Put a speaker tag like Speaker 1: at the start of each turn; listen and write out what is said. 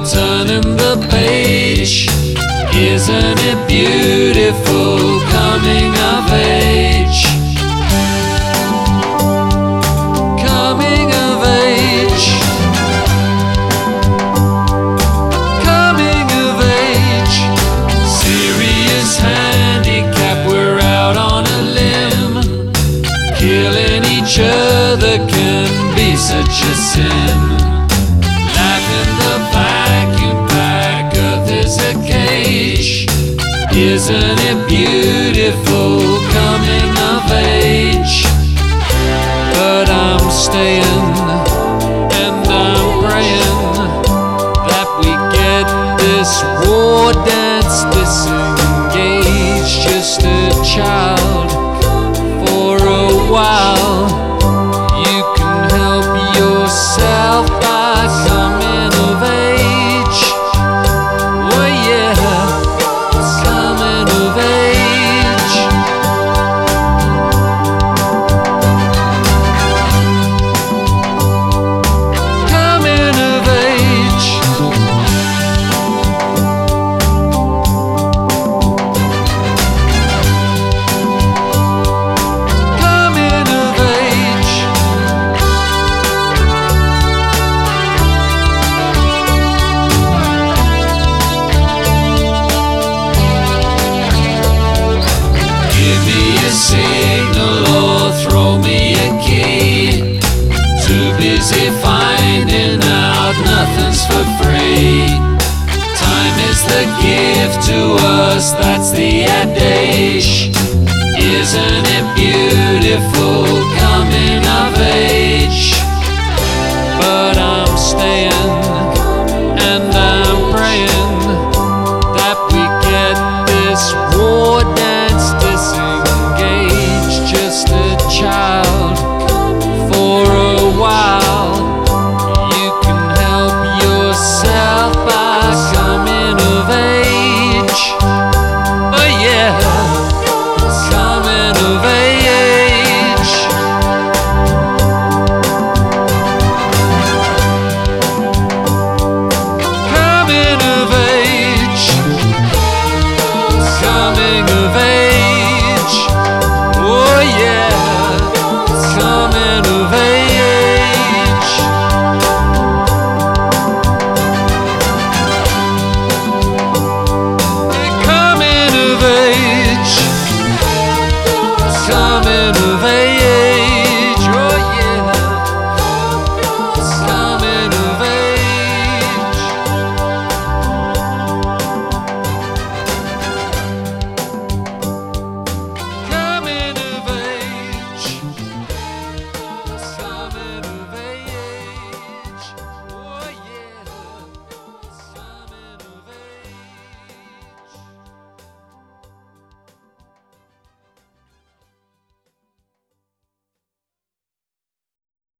Speaker 1: you're turning the page. Isn't it beautiful coming of age? Coming of age. Coming of age. Serious handicap, we're out on a limb. Killing each other can be such a sin. Isn't it beautiful coming of age? But I'm staying for free. Time is the gift to us, that's the adage. Isn't it beautiful coming of age? But I'm staying and I'm praying that we get this war.